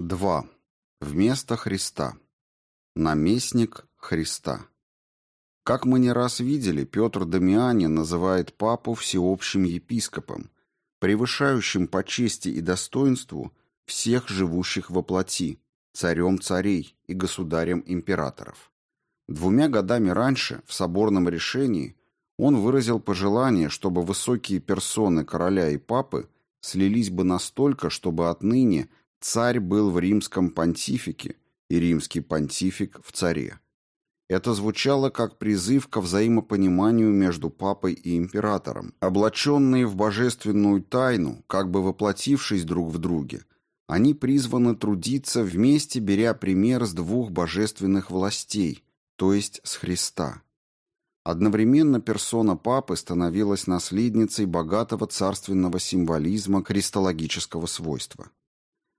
2. Вместо Христа. Наместник Христа. Как мы не раз видели, Петр Дамиани называет папу всеобщим епископом, превышающим по чести и достоинству всех живущих во плоти, царем царей и государем императоров. Двумя годами раньше, в соборном решении, он выразил пожелание, чтобы высокие персоны короля и папы слились бы настолько, чтобы отныне царь был в римском понтифике и римский понтифик в царе. Это звучало как призыв ко взаимопониманию между папой и императором, облаченные в божественную тайну, как бы воплотившись друг в друге. Они призваны трудиться вместе, беря пример с двух божественных властей, то есть с Христа. Одновременно персона папы становилась наследницей богатого царственного символизма кристаллогического свойства.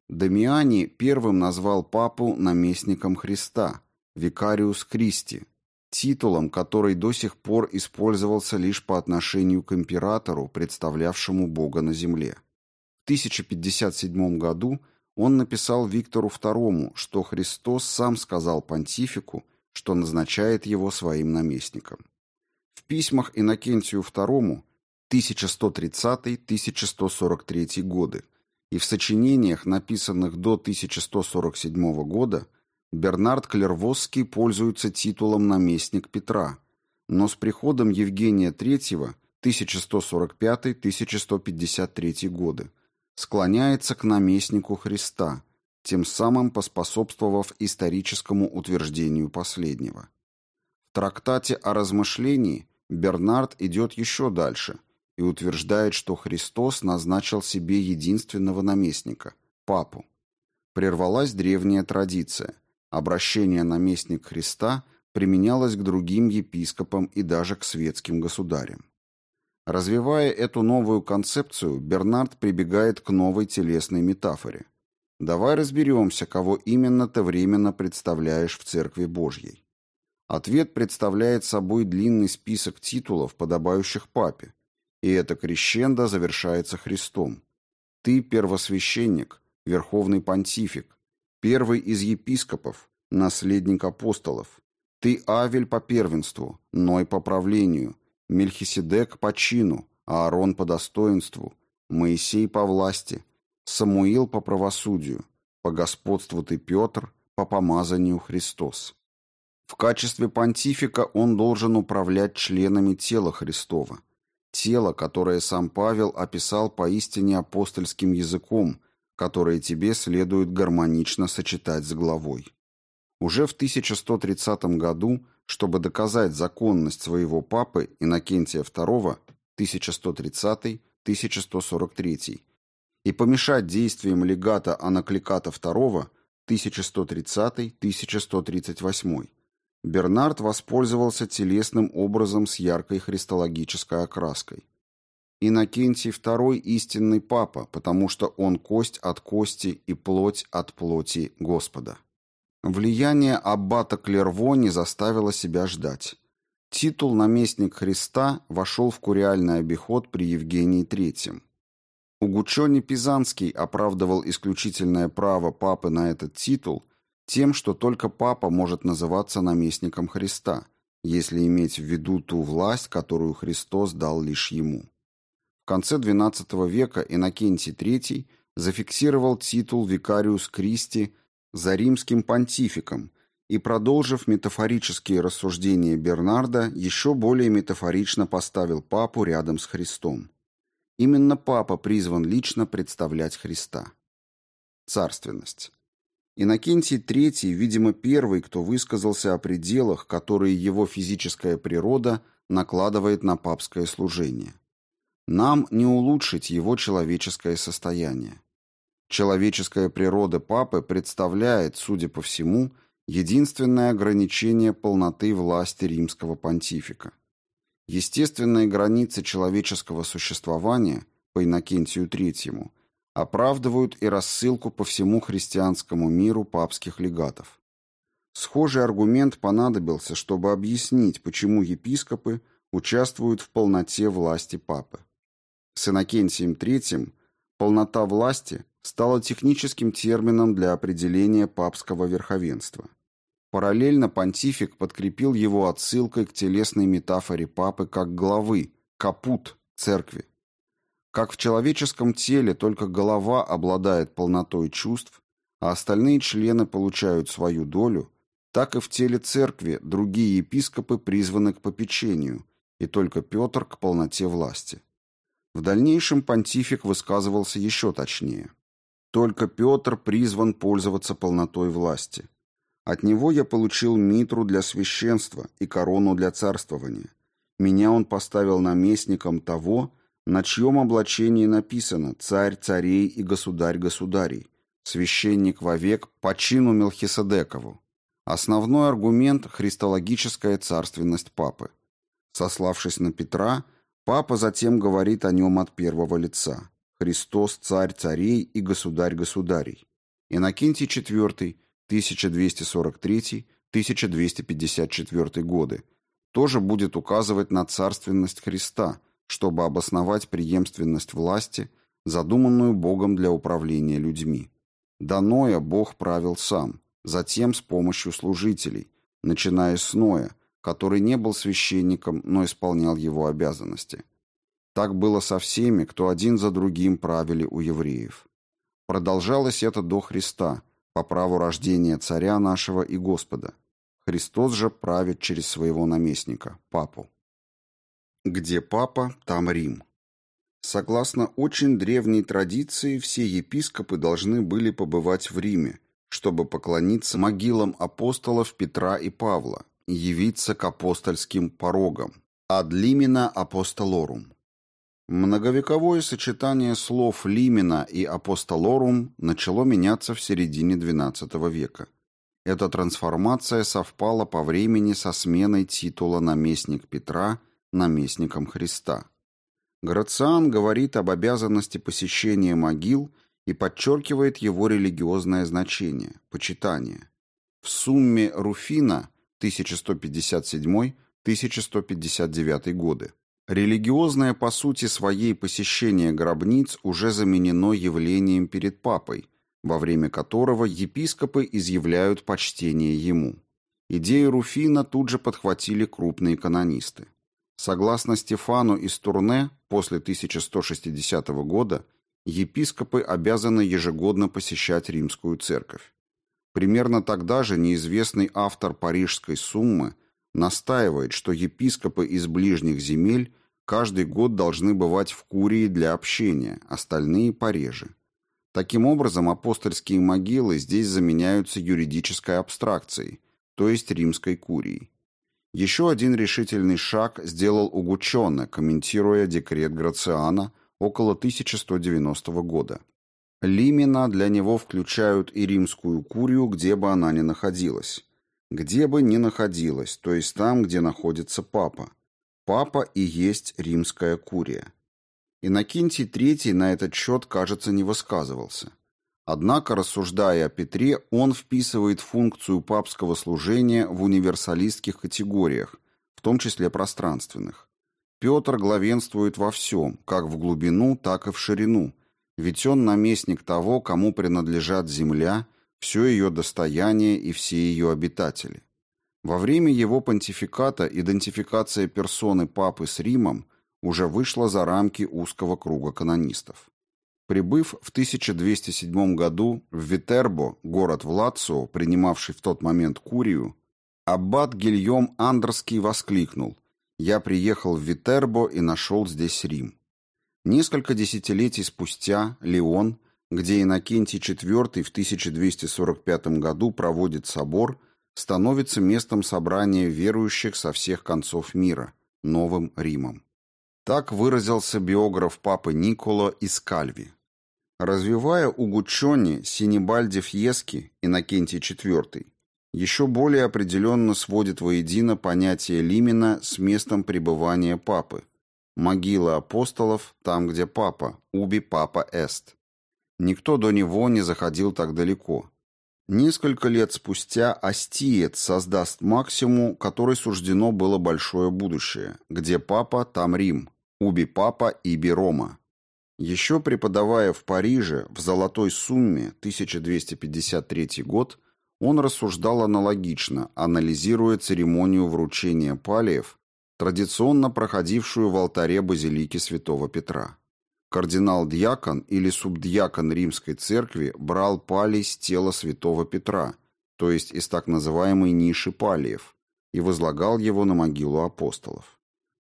Дамиани первым назвал папу наместником Христа, викариус Кристи, титулом, который до сих пор использовался лишь по отношению к императору, представлявшему Бога на земле. В 1057 году он написал Виктору II, что Христос сам сказал понтифику, что назначает его своим наместником. В письмах Иннокентию II 1130-1143 годы и в сочинениях, написанных до 1147 года, Бернард Клервосский пользуется титулом наместник Петра, но с приходом Евгения III 1145-1153 годы склоняется к наместнику Христа, тем самым поспособствовав историческому утверждению последнего. В трактате о размышлении Бернард идет еще дальше – и утверждает, что Христос назначил себе единственного наместника – папу. Прервалась древняя традиция. Обращение наместник Христа применялось к другим епископам и даже к светским государям. Развивая эту новую концепцию, Бернард прибегает к новой телесной метафоре. Давай разберемся, кого именно ты временно представляешь в Церкви Божьей. Ответ представляет собой длинный список титулов, подобающих папе, и это крещендо завершается Христом. Ты первосвященник, верховный понтифик, первый из епископов, наследник апостолов. Ты Авель по первенству, Ной по правлению, Мельхиседек по чину, Аарон по достоинству, Моисей по власти, Самуил по правосудию, по господству ты Петр, по помазанию Христос. В качестве понтифика он должен управлять членами тела Христова, Тело, которое сам Павел описал поистине апостольским языком, которое тебе следует гармонично сочетать с главой. Уже в 1130 году, чтобы доказать законность своего папы Иннокентия II 1130-1143 и помешать действиям легата Анакликата II 1130-1138, Бернард воспользовался телесным образом с яркой христологической окраской. Иннокентий II истинный папа, потому что он кость от кости и плоть от плоти Господа. Влияние аббата Клерво не заставило себя ждать. Титул «Наместник Христа» вошел в куриальный обиход при Евгении III. Угучони Пизанский оправдывал исключительное право папы на этот титул тем, что только папа может называться наместником Христа, если иметь в виду ту власть, которую Христос дал лишь ему. В конце XII века Иннокентий III зафиксировал титул викариус Кристи за римским понтификом и, продолжив метафорические рассуждения Бернарда, еще более метафорично поставил папу рядом с Христом. Именно папа призван лично представлять Христа. Царственность. Иннокентий III, видимо, первый, кто высказался о пределах, которые его физическая природа накладывает на папское служение. Нам не улучшить его человеческое состояние. Человеческая природа папы представляет, судя по всему, единственное ограничение полноты власти римского понтифика. Естественные границы человеческого существования по Иннокентию III оправдывают и рассылку по всему христианскому миру папских легатов. Схожий аргумент понадобился, чтобы объяснить, почему епископы участвуют в полноте власти папы. С Иннокентием III полнота власти, стало техническим термином для определения папского верховенства. Параллельно понтифик подкрепил его отсылкой к телесной метафоре папы как главы, капут церкви. Как в человеческом теле только голова обладает полнотой чувств, а остальные члены получают свою долю, так и в теле церкви другие епископы призваны к попечению, и только Петр к полноте власти. В дальнейшем понтифик высказывался еще точнее. Только Петр призван пользоваться полнотой власти. От него я получил митру для священства и корону для царствования. Меня он поставил наместником того, на чьем облачении написано «Царь царей и государь государей», священник вовек по чину Мелхиседекову. Основной аргумент – христологическая царственность папы. Сославшись на Петра, папа затем говорит о нем от первого лица. «Христос – царь царей и государь государей». Иннокентий IV, 1243-1254 годы, тоже будет указывать на царственность Христа, чтобы обосновать преемственность власти, задуманную Богом для управления людьми. До Ноя Бог правил сам, затем с помощью служителей, начиная с Ноя, который не был священником, но исполнял его обязанности. Так было со всеми, кто один за другим правили у евреев. Продолжалось это до Христа, по праву рождения царя нашего и Господа. Христос же правит через своего наместника, папу. Где папа, там Рим. Согласно очень древней традиции, все епископы должны были побывать в Риме, чтобы поклониться могилам апостолов Петра и Павла явиться к апостольским порогам. Ad limina apostolorum. Многовековое сочетание слов «лимина» и «апостолорум» начало меняться в середине XII века. Эта трансформация совпала по времени со сменой титула «наместник Петра» наместником Христа. Грациан говорит об обязанности посещения могил и подчеркивает его религиозное значение – почитание. В сумме Руфина 1157-1159 годы Религиозное по сути своей посещение гробниц уже заменено явлением перед папой, во время которого епископы изъявляют почтение ему. Идею Руфина тут же подхватили крупные канонисты. Согласно Стефану из Турне, после 1160 года епископы обязаны ежегодно посещать римскую церковь. Примерно тогда же неизвестный автор парижской суммы настаивает, что епископы из ближних земель каждый год должны бывать в Курии для общения, остальные пореже. Таким образом, апостольские могилы здесь заменяются юридической абстракцией, то есть римской курией. Еще один решительный шаг сделал Угучоне, комментируя декрет Грациана около 1190 года. Лимина для него включают и римскую курию, где бы она ни находилась. Где бы ни находилась, то есть там, где находится папа. Папа и есть римская курия. Иннокентий III на этот счет, кажется, не высказывался. Однако, рассуждая о Петре, он вписывает функцию папского служения в универсалистских категориях, в том числе пространственных. Петр главенствует во всем, как в глубину, так и в ширину, ведь он наместник того, кому принадлежат земля, все ее достояние и все ее обитатели. Во время его понтификата идентификация персоны папы с Римом уже вышла за рамки узкого круга канонистов. Прибыв в 1207 году в Витербо, город в Лацио, принимавший в тот момент Курию, аббат Гильем Андерский воскликнул «Я приехал в Витербо и нашел здесь Рим». Несколько десятилетий спустя Леон, где Иннокентий IV в 1245 году проводит собор – становится местом собрания верующих со всех концов мира, Новым Римом. Так выразился биограф папы Николо из Кальви. Развивая Угучони, Синебальди Фьески, Иннокентий IV, еще более определенно сводит воедино понятие Лимина с местом пребывания папы. Могила апостолов там, где папа, уби папа эст. Никто до него не заходил так далеко. Несколько лет спустя Астиец создаст Максиму, которой суждено было большое будущее. Где папа, там Рим. Уби папа, иби Рома. Еще преподавая в Париже в «Золотой сумме» 1253 год, он рассуждал аналогично, анализируя церемонию вручения палиев, традиционно проходившую в алтаре базилики святого Петра. Кардинал-дьякон или субдьякон римской церкви брал палий с тела святого Петра, то есть из так называемой ниши палиев, и возлагал его на могилу апостолов.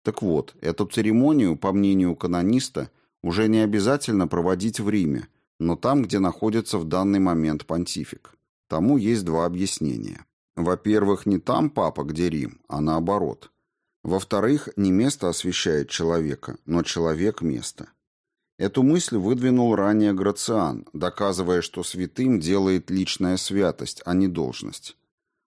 Так вот, эту церемонию, по мнению канониста, уже не обязательно проводить в Риме, но там, где находится в данный момент понтифик. Тому есть два объяснения. Во-первых, не там папа, где Рим, а наоборот. Во-вторых, не место освящает человека, но человек – место. Эту мысль выдвинул ранее Грациан, доказывая, что святым делает личная святость, а не должность.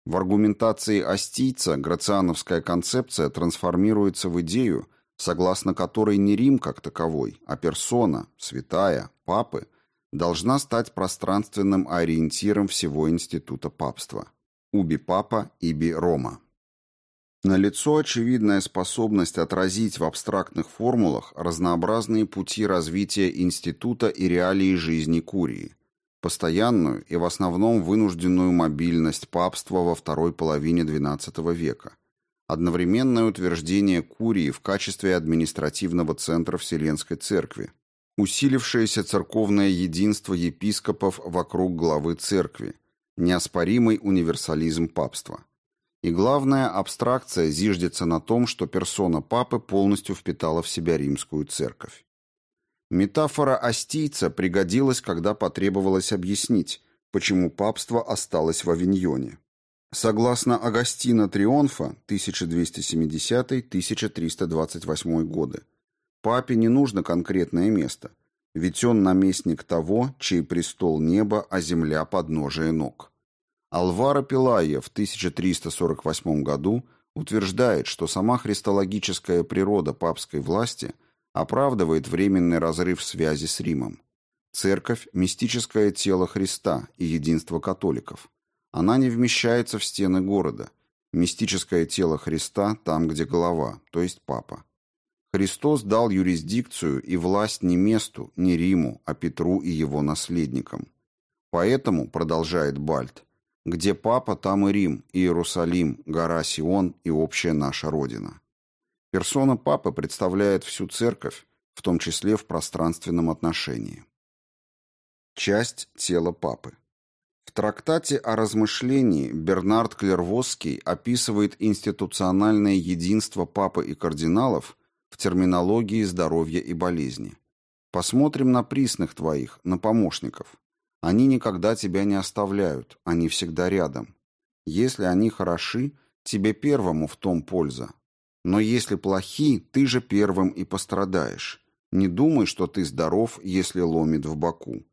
В аргументации Остийца грациановская концепция трансформируется в идею, согласно которой не Рим как таковой, а персона, святая, папы, должна стать пространственным ориентиром всего института папства. Уби папа, иби Рома. Налицо очевидная способность отразить в абстрактных формулах разнообразные пути развития института и реалии жизни Курии, постоянную и в основном вынужденную мобильность папства во второй половине XII века, одновременное утверждение Курии в качестве административного центра Вселенской Церкви, усилившееся церковное единство епископов вокруг главы Церкви, неоспоримый универсализм папства. И главная абстракция зиждется на том, что персона папы полностью впитала в себя римскую церковь. Метафора остийца пригодилась, когда потребовалось объяснить, почему папство осталось в Авиньоне. Согласно Агастина Трионфа 1270-1328 годы, папе не нужно конкретное место, ведь он наместник того, чей престол небо, а земля подножие ног. Алвара Пилайя в 1348 году утверждает, что сама христологическая природа папской власти – оправдывает временный разрыв связи с Римом. Церковь – мистическое тело Христа и единство католиков. Она не вмещается в стены города. Мистическое тело Христа там, где голова, то есть папа. Христос дал юрисдикцию и власть не месту, не Риму, а Петру и его наследникам. Поэтому, продолжает Бальт, где папа, там и Рим, и Иерусалим, гора Сион и общая наша Родина. Персона Папы представляет всю церковь, в том числе в пространственном отношении. Часть тела Папы. В трактате о размышлении Бернард Клервосский описывает институциональное единство Папы и кардиналов в терминологии здоровья и болезни. Посмотрим на присных твоих, на помощников. Они никогда тебя не оставляют, они всегда рядом. Если они хороши, тебе первому в том польза, но если плохи, ты же первым и пострадаешь. Не думай, что ты здоров, если ломит в боку.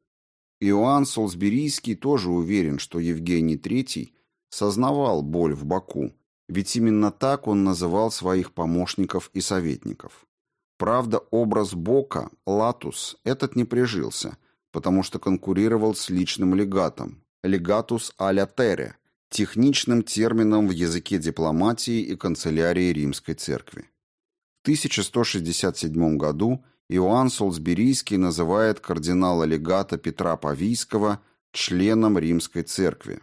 Иоанн Солсберийский тоже уверен, что Евгений III сознавал боль в боку, ведь именно так он называл своих помощников и советников. Правда, образ Бока, Латус, этот не прижился, потому что конкурировал с личным легатом, легатус аля тере, техничным термином в языке дипломатии и канцелярии Римской Церкви. В 1167 году Иоанн Солсберийский называет кардинала-легата Петра Павийского членом Римской Церкви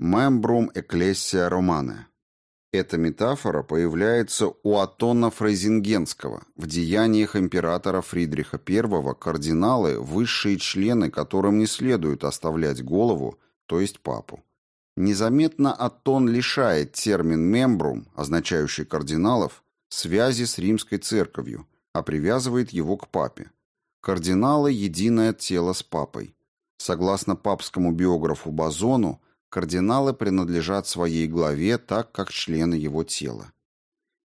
«Мембрум Ecclesia Romane». Эта метафора появляется у Атона Фрейзингенского. В деяниях императора Фридриха I кардиналы – высшие члены, которым не следует оставлять голову, то есть папу. Незаметно Аттон лишает термин «мембрум», означающий кардиналов, связи с римской церковью, а привязывает его к папе. Кардиналы – единое тело с папой. Согласно папскому биографу Базону, кардиналы принадлежат своей главе так, как члены его тела.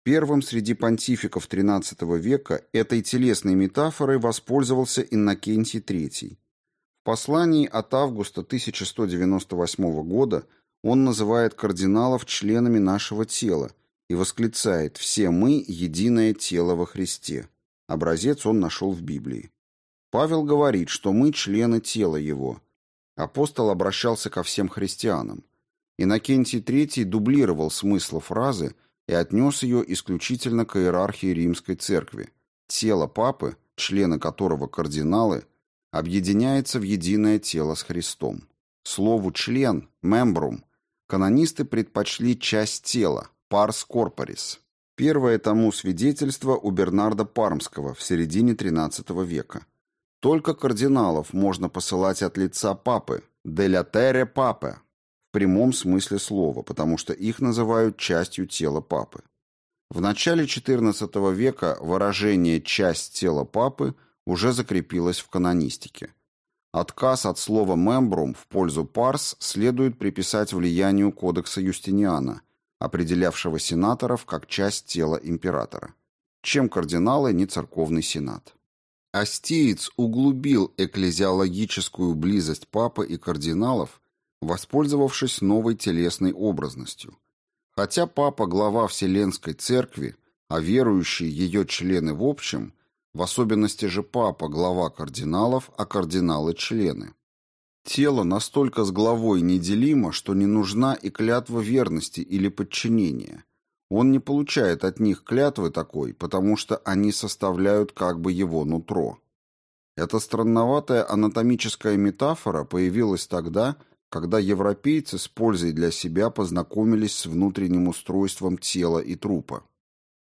Первым среди понтификов XIII века этой телесной метафорой воспользовался Иннокентий III. В послании от августа 1198 года он называет кардиналов членами нашего тела и восклицает «все мы – единое тело во Христе». Образец он нашел в Библии. Павел говорит, что мы члены тела его. Апостол обращался ко всем христианам. Иннокентий III дублировал смысл фразы и отнес ее исключительно к иерархии римской церкви. Тело папы члены которого кардиналы, объединяется в единое тело с Христом. Слову «член» – «мембрум» канонисты предпочли часть тела – «парс корпорис». Первое тому свидетельство у Бернарда Пармского в середине XIII века. Только кардиналов можно посылать от лица папы – «деля папе» в прямом смысле слова, потому что их называют частью тела папы. В начале XIV века выражение «часть тела папы» уже закрепилось в канонистике. Отказ от слова «мембрум» в пользу «парс» следует приписать влиянию кодекса Юстиниана, определявшего сенаторов как часть тела императора. Чем кардиналы не церковный сенат. Астиец углубил экклезиологическую близость папы и кардиналов, воспользовавшись новой телесной образностью. Хотя папа – глава Вселенской Церкви, а верующие ее члены в общем, в особенности же папа – глава кардиналов, а кардиналы – члены. Тело настолько с главой неделимо, что не нужна и клятва верности или подчинения. Он не получает от них клятвы такой, потому что они составляют как бы его нутро. Эта странноватая анатомическая метафора появилась тогда, когда европейцы с пользой для себя познакомились с внутренним устройством тела и трупа.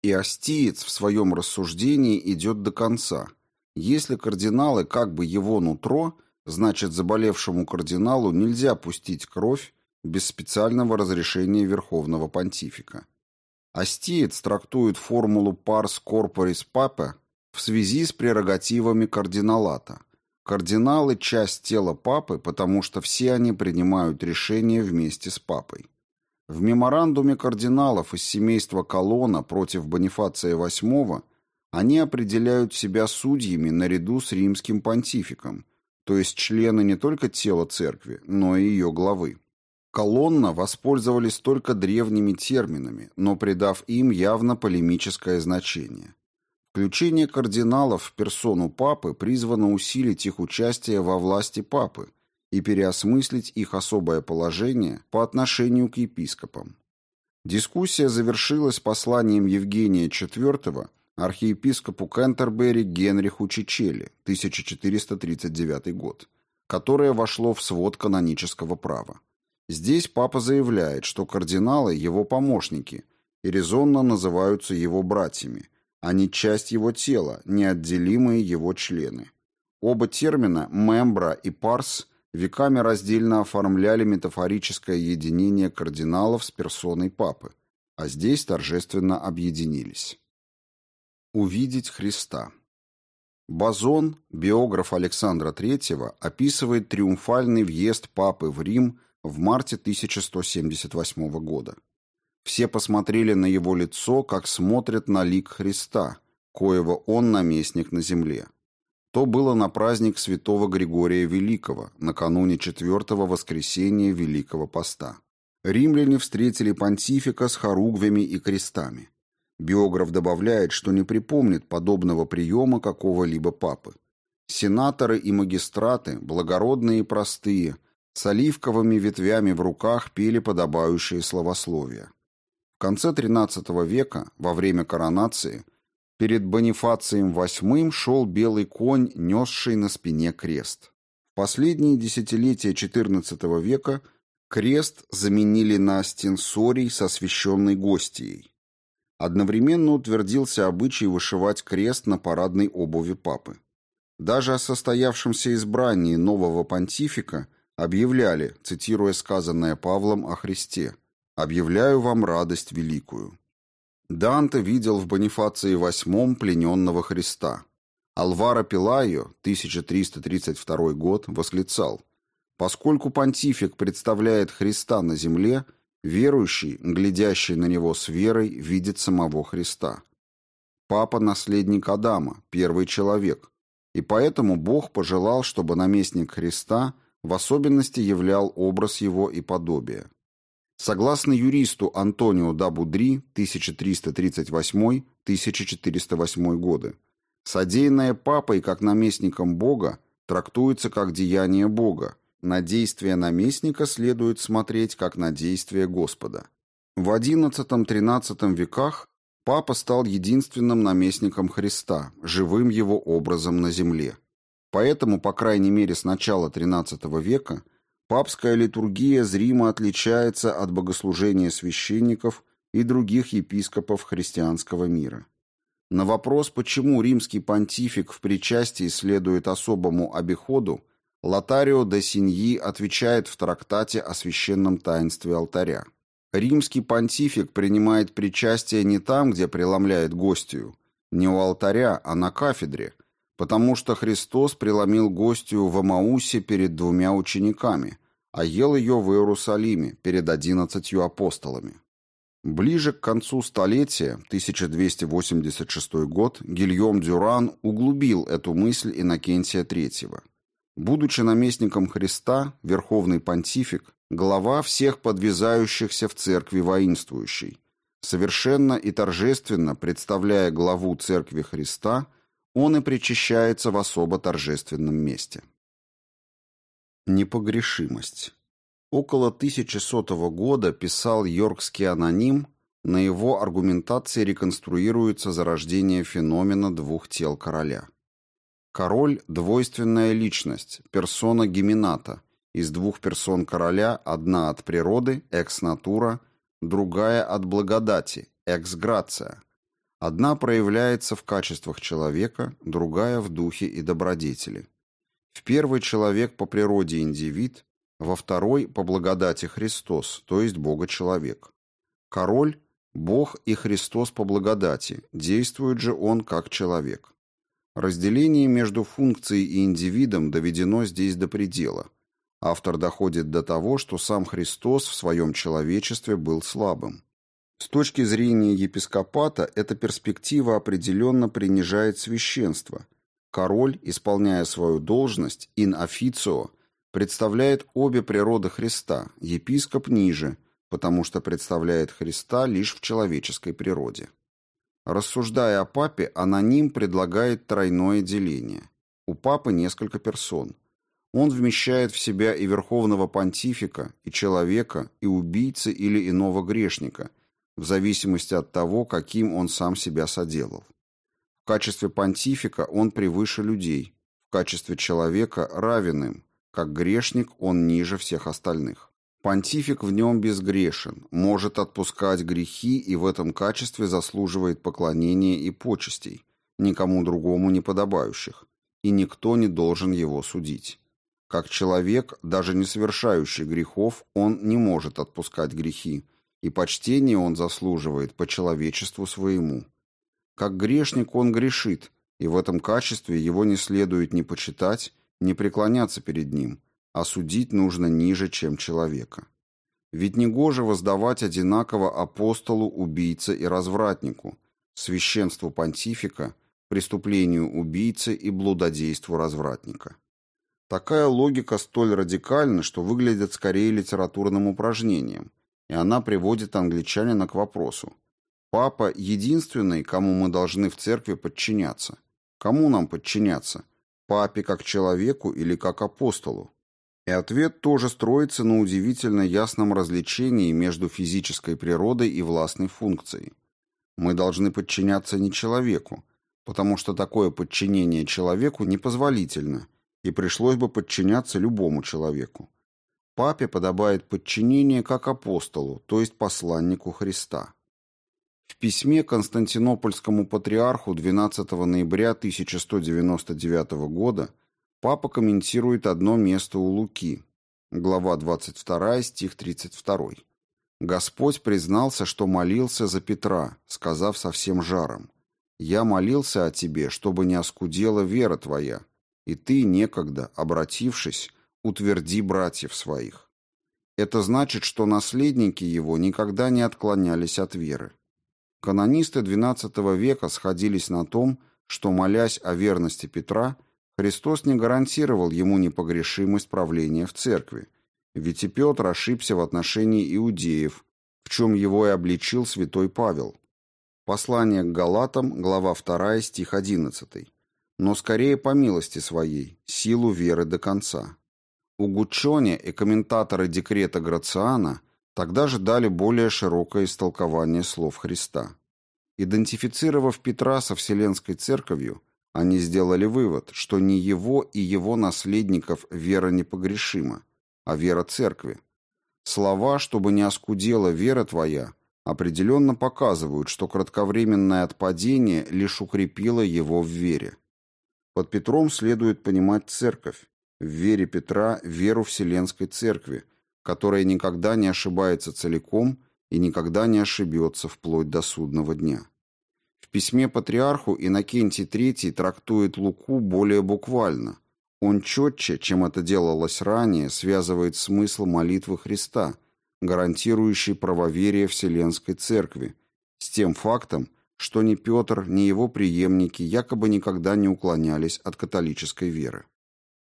И Остиец в своем рассуждении идет до конца. Если кардиналы как бы его нутро, значит заболевшему кардиналу нельзя пустить кровь без специального разрешения Верховного Понтифика. Остиец трактует формулу «pars corporis pape» в связи с прерогативами кардиналата – Кардиналы – часть тела папы, потому что все они принимают решения вместе с папой. В меморандуме кардиналов из семейства Колона против Бонифация VIII они определяют себя судьями наряду с римским понтификом, то есть члены не только тела церкви, но и ее главы. Колонна воспользовались только древними терминами, но придав им явно полемическое значение. Включение кардиналов в персону папы призвано усилить их участие во власти папы и переосмыслить их особое положение по отношению к епископам. Дискуссия завершилась посланием Евгения IV архиепископу Кентербери Генриху Чичели, 1439 год, которое вошло в свод канонического права. Здесь папа заявляет, что кардиналы – его помощники и резонно называются его братьями – они часть его тела, неотделимые его члены. Оба термина «мембра» и «парс» веками раздельно оформляли метафорическое единение кардиналов с персоной папы, а здесь торжественно объединились. Увидеть Христа. Базон, биограф Александра III, описывает триумфальный въезд папы в Рим в марте 1178 года. Все посмотрели на его лицо, как смотрят на лик Христа, коего он наместник на земле. То было на праздник святого Григория Великого, накануне четвертого воскресения Великого Поста. Римляне встретили понтифика с хоругвями и крестами. Биограф добавляет, что не припомнит подобного приема какого-либо папы. Сенаторы и магистраты, благородные и простые, с оливковыми ветвями в руках пели подобающие словословия. В конце XIII века, во время коронации, перед Бонифацием VIII шел белый конь, несший на спине крест. В последние десятилетия XIV века крест заменили на стенсорий со священной гостией. Одновременно утвердился обычай вышивать крест на парадной обуви папы. Даже о состоявшемся избрании нового понтифика объявляли, цитируя сказанное Павлом о Христе – Объявляю вам радость великую. Данте видел в Бонифации VIII плененного Христа. Алваро Пилайо, 1332 год, восклицал, «Поскольку понтифик представляет Христа на земле, верующий, глядящий на него с верой, видит самого Христа. Папа – наследник Адама, первый человек, и поэтому Бог пожелал, чтобы наместник Христа в особенности являл образ его и подобие. Согласно юристу Антонио да Будри 1338-1408 годы, содеянное папой как наместником Бога трактуется как деяние Бога, на действие наместника следует смотреть как на действие Господа. В XI-XIII веках Папа стал единственным наместником Христа, живым его образом на земле. Поэтому, по крайней мере, с начала XIII века папская литургия зримо отличается от богослужения священников и других епископов христианского мира. На вопрос, почему римский понтифик в причастии следует особому обиходу, Лотарио де Синьи отвечает в трактате о священном таинстве алтаря. Римский понтифик принимает причастие не там, где преломляет гостью, не у алтаря, а на кафедре – потому что Христос преломил гостью в Амаусе перед двумя учениками, а ел ее в Иерусалиме перед одиннадцатью апостолами. Ближе к концу столетия, 1286 год, Гильем Дюран углубил эту мысль Иннокентия III. Будучи наместником Христа, верховный понтифик, глава всех подвязающихся в церкви воинствующей, совершенно и торжественно представляя главу церкви Христа – он и причащается в особо торжественном месте. Непогрешимость. Около 1100 года писал Йоркский аноним, на его аргументации реконструируется зарождение феномена двух тел короля. Король – двойственная личность, персона гемината, из двух персон короля одна от природы, экс-натура, другая от благодати, экс-грация. Одна проявляется в качествах человека, другая в духе и добродетели. В первый человек по природе индивид, во второй по благодати Христос, то есть Бога-человек. Король – Бог и Христос по благодати, действует же он как человек. Разделение между функцией и индивидом доведено здесь до предела. Автор доходит до того, что сам Христос в своем человечестве был слабым. С точки зрения епископата, эта перспектива определенно принижает священство. Король, исполняя свою должность, in officio, представляет обе природы Христа, епископ ниже, потому что представляет Христа лишь в человеческой природе. Рассуждая о папе, аноним предлагает тройное деление. У папы несколько персон. Он вмещает в себя и верховного понтифика, и человека, и убийцы или иного грешника – в зависимости от того, каким он сам себя соделал. В качестве понтифика он превыше людей, в качестве человека равен им, как грешник он ниже всех остальных. Понтифик в нем безгрешен, может отпускать грехи и в этом качестве заслуживает поклонения и почестей, никому другому не подобающих, и никто не должен его судить. Как человек, даже не совершающий грехов, он не может отпускать грехи, и почтения он заслуживает по человечеству своему. Как грешник он грешит, и в этом качестве его не следует ни почитать, ни преклоняться перед ним, а судить нужно ниже, чем человека. Ведь негоже воздавать одинаково апостолу, убийце и развратнику, священству понтифика, преступлению убийцы и блудодейству развратника. Такая логика столь радикальна, что выглядит скорее литературным упражнением – и она приводит англичанина к вопросу. Папа единственный, кому мы должны в церкви подчиняться. Кому нам подчиняться? Папе как человеку или как апостолу? И ответ тоже строится на удивительно ясном различении между физической природой и властной функцией. Мы должны подчиняться не человеку, потому что такое подчинение человеку непозволительно, и пришлось бы подчиняться любому человеку. Папе подобает подчинение как апостолу, то есть посланнику Христа. В письме Константинопольскому патриарху 12 ноября 1199 года папа комментирует одно место у Луки, глава 22, стих 32. Господь признался, что молился за Петра, сказав со всем жаром, «Я молился о тебе, чтобы не оскудела вера твоя, и ты, некогда, обратившись, утверди братьев своих. Это значит, что наследники его никогда не отклонялись от веры. Канонисты XII века сходились на том, что, молясь о верности Петра, Христос не гарантировал ему непогрешимость правления в церкви, ведь и Петр ошибся в отношении иудеев, в чем его и обличил святой Павел. Послание к Галатам, глава 2, стих 11. «Но скорее по милости своей, силу веры до конца». У Гуччони и комментаторы декрета Грациана тогда же дали более широкое истолкование слов Христа. Идентифицировав Петра со Вселенской Церковью, они сделали вывод, что не его и его наследников вера непогрешима, а вера Церкви. Слова «чтобы не оскудела вера твоя» определенно показывают, что кратковременное отпадение лишь укрепило его в вере. Под Петром следует понимать церковь, в вере Петра веру Вселенской Церкви, которая никогда не ошибается целиком и никогда не ошибется вплоть до судного дня. Письме патриарху Иннокентий III трактует Луку более буквально. Он четче, чем это делалось ранее, связывает смысл молитвы Христа, гарантирующий правоверие Вселенской Церкви, с тем фактом, что ни Петр, ни его преемники якобы никогда не уклонялись от католической веры.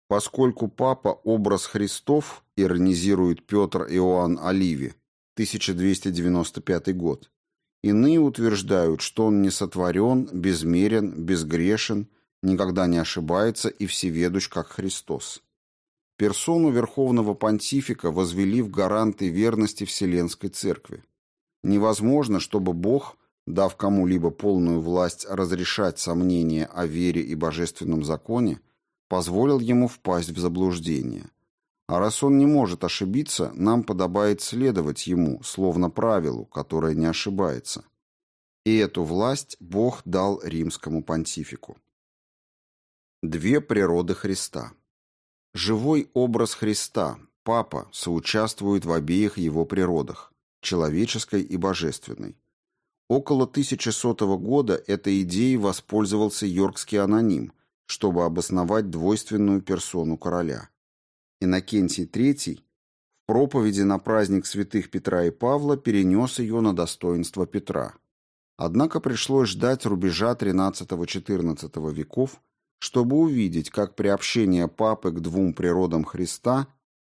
Поскольку папа образ Христов, иронизирует Петр Иоанн Оливи, 1295 год, иные утверждают, что он не сотворен, безмерен, безгрешен, никогда не ошибается и всеведущ, как Христос. Персону Верховного Понтифика возвели в гаранты верности Вселенской Церкви. Невозможно, чтобы Бог, дав кому-либо полную власть разрешать сомнения о вере и божественном законе, позволил ему впасть в заблуждение. А раз он не может ошибиться, нам подобает следовать ему, словно правилу, которое не ошибается. И эту власть Бог дал римскому понтифику. Две природы Христа. Живой образ Христа, Папа, соучаствует в обеих его природах, человеческой и божественной. Около 1100 года этой идеей воспользовался йоркский аноним, чтобы обосновать двойственную персону короля. Иннокентий III в проповеди на праздник святых Петра и Павла перенес ее на достоинство Петра. Однако пришлось ждать рубежа XIII-XIV веков, чтобы увидеть, как приобщение папы к двум природам Христа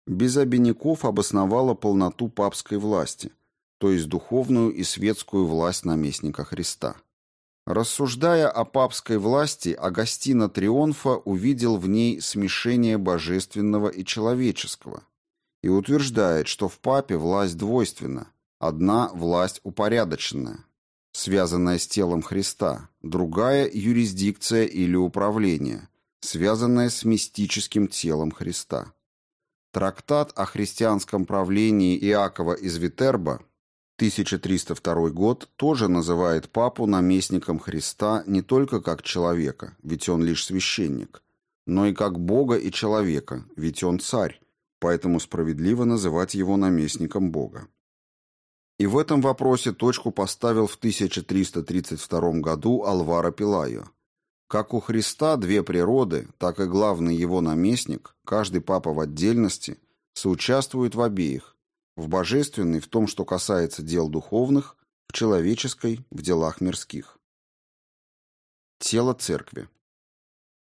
без обиняков обосновало полноту папской власти, то есть духовную и светскую власть наместника Христа. Рассуждая о папской власти, Агастино Трионфа увидел в ней смешение божественного и человеческого и утверждает, что в папе власть двойственна. Одна – власть упорядоченная, связанная с телом Христа, другая – юрисдикция или управление, связанная с мистическим телом Христа. Трактат о христианском правлении Иакова из Витерба 1302 год тоже называет папу наместником Христа не только как человека, ведь он лишь священник, но и как Бога и человека, ведь он царь, поэтому справедливо называть его наместником Бога. И в этом вопросе точку поставил в 1332 году Алвара Пилайо. Как у Христа две природы, так и главный его наместник, каждый папа в отдельности, соучаствует в обеих, в божественной в том, что касается дел духовных, в человеческой в делах мирских. Тело церкви.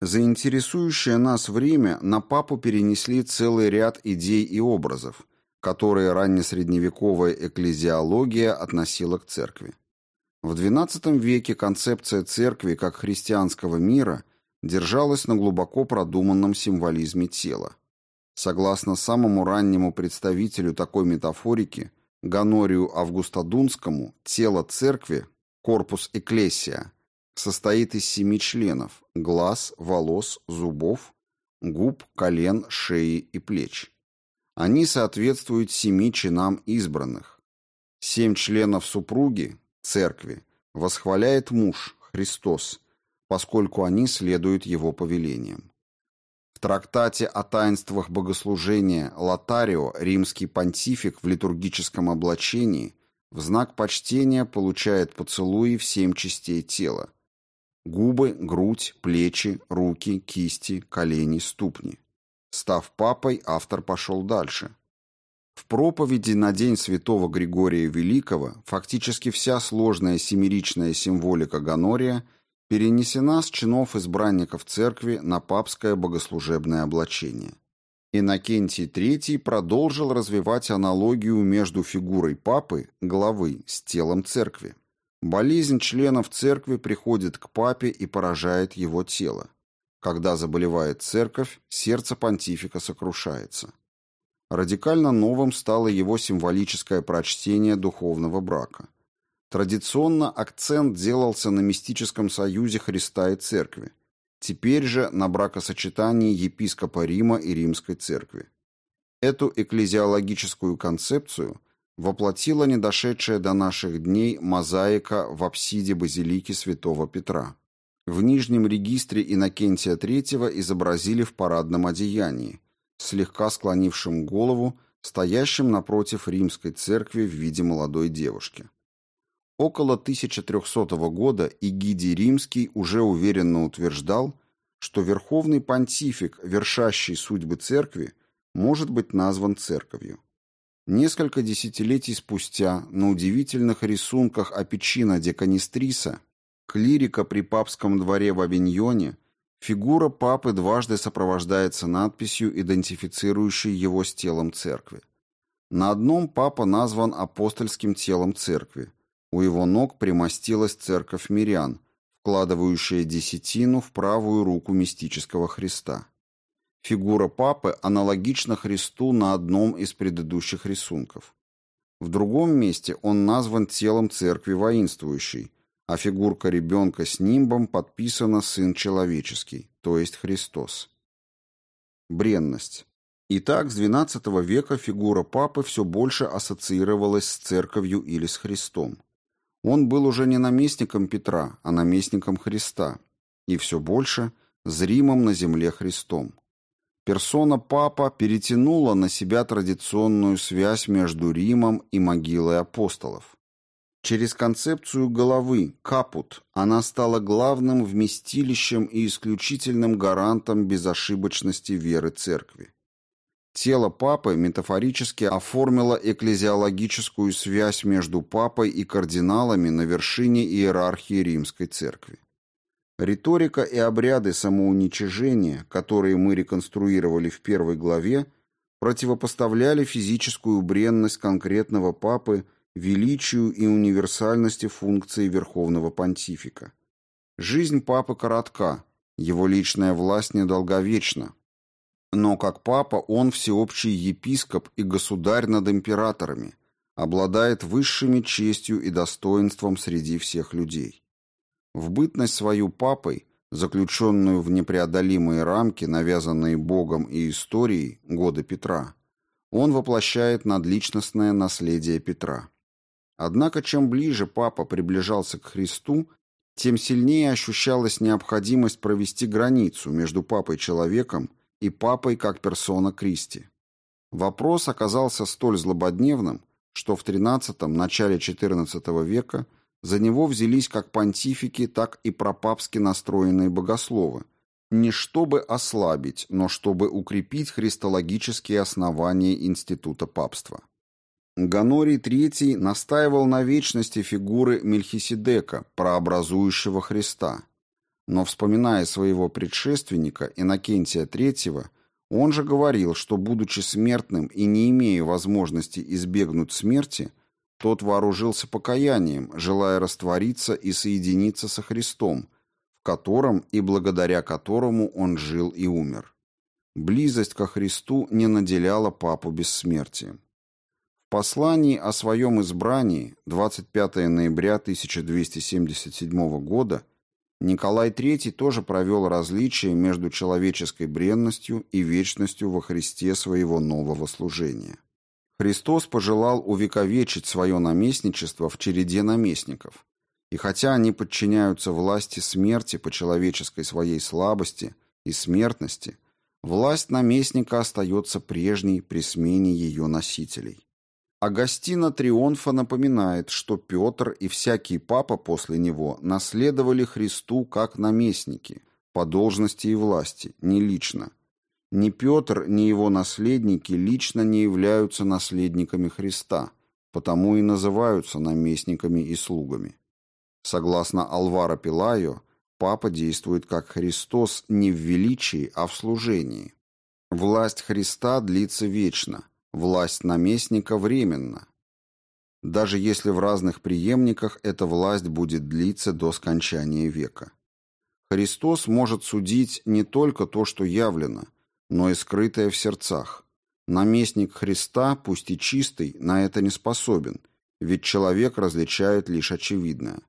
Заинтересующее нас время на папу перенесли целый ряд идей и образов, которые раннесредневековая экклезиология относила к церкви. В XII веке концепция церкви как христианского мира держалась на глубоко продуманном символизме тела. Согласно самому раннему представителю такой метафорики, Ганорию Августодунскому, тело церкви, корпус экклесия, состоит из семи членов – глаз, волос, зубов, губ, колен, шеи и плеч. Они соответствуют семи чинам избранных. Семь членов супруги, церкви, восхваляет муж, Христос, поскольку они следуют его повелениям трактате о таинствах богослужения Лотарио римский понтифик в литургическом облачении в знак почтения получает поцелуи в семь частей тела. Губы, грудь, плечи, руки, кисти, колени, ступни. Став папой, автор пошел дальше. В проповеди на День Святого Григория Великого фактически вся сложная семеричная символика Гонория – перенесена с чинов избранников церкви на папское богослужебное облачение. Иннокентий III продолжил развивать аналогию между фигурой папы, главы, с телом церкви. Болезнь членов церкви приходит к папе и поражает его тело. Когда заболевает церковь, сердце понтифика сокрушается. Радикально новым стало его символическое прочтение духовного брака – Традиционно акцент делался на мистическом союзе Христа и Церкви. Теперь же на бракосочетании епископа Рима и Римской Церкви. Эту экклезиологическую концепцию воплотила недошедшая до наших дней мозаика в апсиде базилики святого Петра. В нижнем регистре Иннокентия III изобразили в парадном одеянии, слегка склонившим голову, стоящим напротив римской церкви в виде молодой девушки. Около 1300 года Игидий Римский уже уверенно утверждал, что верховный понтифик, вершащий судьбы церкви, может быть назван церковью. Несколько десятилетий спустя на удивительных рисунках Апичина де Канистриса, клирика при папском дворе в Авиньоне, фигура папы дважды сопровождается надписью, идентифицирующей его с телом церкви. На одном папа назван апостольским телом церкви, у его ног примостилась церковь мирян, вкладывающая десятину в правую руку мистического Христа. Фигура папы аналогична Христу на одном из предыдущих рисунков. В другом месте он назван телом церкви воинствующей, а фигурка ребенка с нимбом подписана «Сын человеческий», то есть Христос. Бренность. Итак, с XII века фигура папы все больше ассоциировалась с церковью или с Христом. Он был уже не наместником Петра, а наместником Христа, и все больше зримым на земле Христом. Персона Папа перетянула на себя традиционную связь между Римом и могилой апостолов. Через концепцию головы, капут, она стала главным вместилищем и исключительным гарантом безошибочности веры церкви. Тело папы метафорически оформило экклезиологическую связь между папой и кардиналами на вершине иерархии римской церкви. Риторика и обряды самоуничижения, которые мы реконструировали в первой главе, противопоставляли физическую бренность конкретного папы величию и универсальности функции верховного понтифика. Жизнь папы коротка, его личная власть недолговечна, но как папа он всеобщий епископ и государь над императорами, обладает высшими честью и достоинством среди всех людей. В бытность свою папой, заключенную в непреодолимые рамки, навязанные Богом и историей, годы Петра, он воплощает надличностное наследие Петра. Однако чем ближе папа приближался к Христу, тем сильнее ощущалась необходимость провести границу между папой-человеком и папой как персона Кристи. Вопрос оказался столь злободневным, что в XIII – начале XIV века за него взялись как понтифики, так и пропапски настроенные богословы, не чтобы ослабить, но чтобы укрепить христологические основания института папства. Ганорий III настаивал на вечности фигуры Мельхиседека, прообразующего Христа, но, вспоминая своего предшественника, Иннокентия III, он же говорил, что, будучи смертным и не имея возможности избегнуть смерти, тот вооружился покаянием, желая раствориться и соединиться со Христом, в котором и благодаря которому он жил и умер. Близость ко Христу не наделяла папу бессмертием. В послании о своем избрании 25 ноября 1277 года Николай III тоже провел различие между человеческой бренностью и вечностью во Христе своего нового служения. Христос пожелал увековечить свое наместничество в череде наместников, и хотя они подчиняются власти смерти по человеческой своей слабости и смертности, власть наместника остается прежней при смене ее носителей. Агастина Трионфа напоминает, что Петр и всякий папа после него наследовали Христу как наместники, по должности и власти, не лично. Ни Петр, ни его наследники лично не являются наследниками Христа, потому и называются наместниками и слугами. Согласно Алвара Пилайо, папа действует как Христос не в величии, а в служении. Власть Христа длится вечно, Власть наместника временна. Даже если в разных преемниках эта власть будет длиться до скончания века. Христос может судить не только то, что явлено, но и скрытое в сердцах. Наместник Христа, пусть и чистый, на это не способен, ведь человек различает лишь очевидное.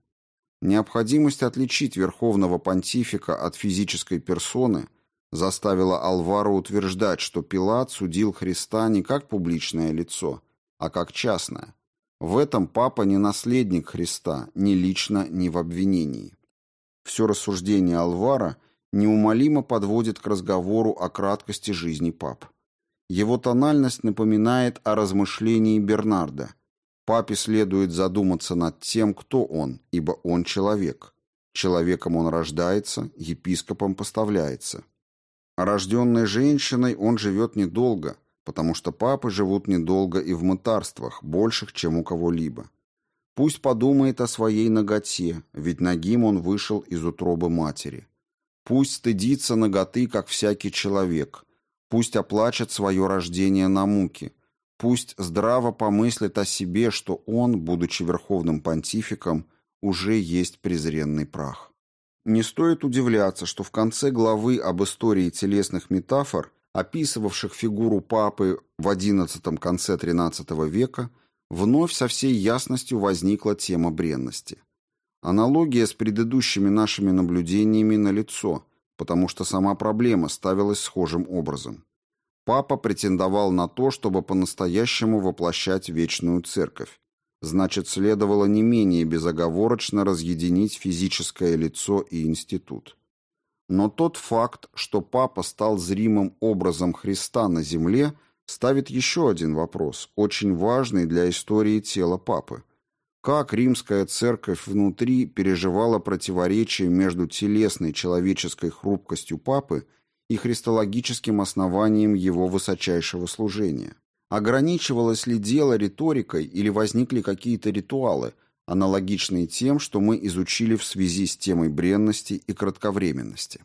Необходимость отличить верховного понтифика от физической персоны заставила Алвара утверждать, что Пилат судил Христа не как публичное лицо, а как частное. В этом папа не наследник Христа, ни лично, ни в обвинении. Все рассуждение Алвара неумолимо подводит к разговору о краткости жизни пап. Его тональность напоминает о размышлении Бернарда – Папе следует задуматься над тем, кто он, ибо он человек. Человеком он рождается, епископом поставляется. Рожденной женщиной он живет недолго, потому что папы живут недолго и в мытарствах, больших, чем у кого-либо. Пусть подумает о своей ноготе, ведь нагим он вышел из утробы матери. Пусть стыдится ноготы, как всякий человек. Пусть оплачет свое рождение на муки – Пусть здраво помыслит о себе, что он, будучи верховным понтификом, уже есть презренный прах. Не стоит удивляться, что в конце главы об истории телесных метафор, описывавших фигуру папы в XI конце XIII века, вновь со всей ясностью возникла тема бренности. Аналогия с предыдущими нашими наблюдениями налицо, потому что сама проблема ставилась схожим образом. Папа претендовал на то, чтобы по-настоящему воплощать вечную церковь. Значит, следовало не менее безоговорочно разъединить физическое лицо и институт. Но тот факт, что папа стал зримым образом Христа на земле, ставит еще один вопрос, очень важный для истории тела папы. Как римская церковь внутри переживала противоречие между телесной человеческой хрупкостью папы – и христологическим основанием его высочайшего служения. Ограничивалось ли дело риторикой или возникли какие-то ритуалы, аналогичные тем, что мы изучили в связи с темой бренности и кратковременности?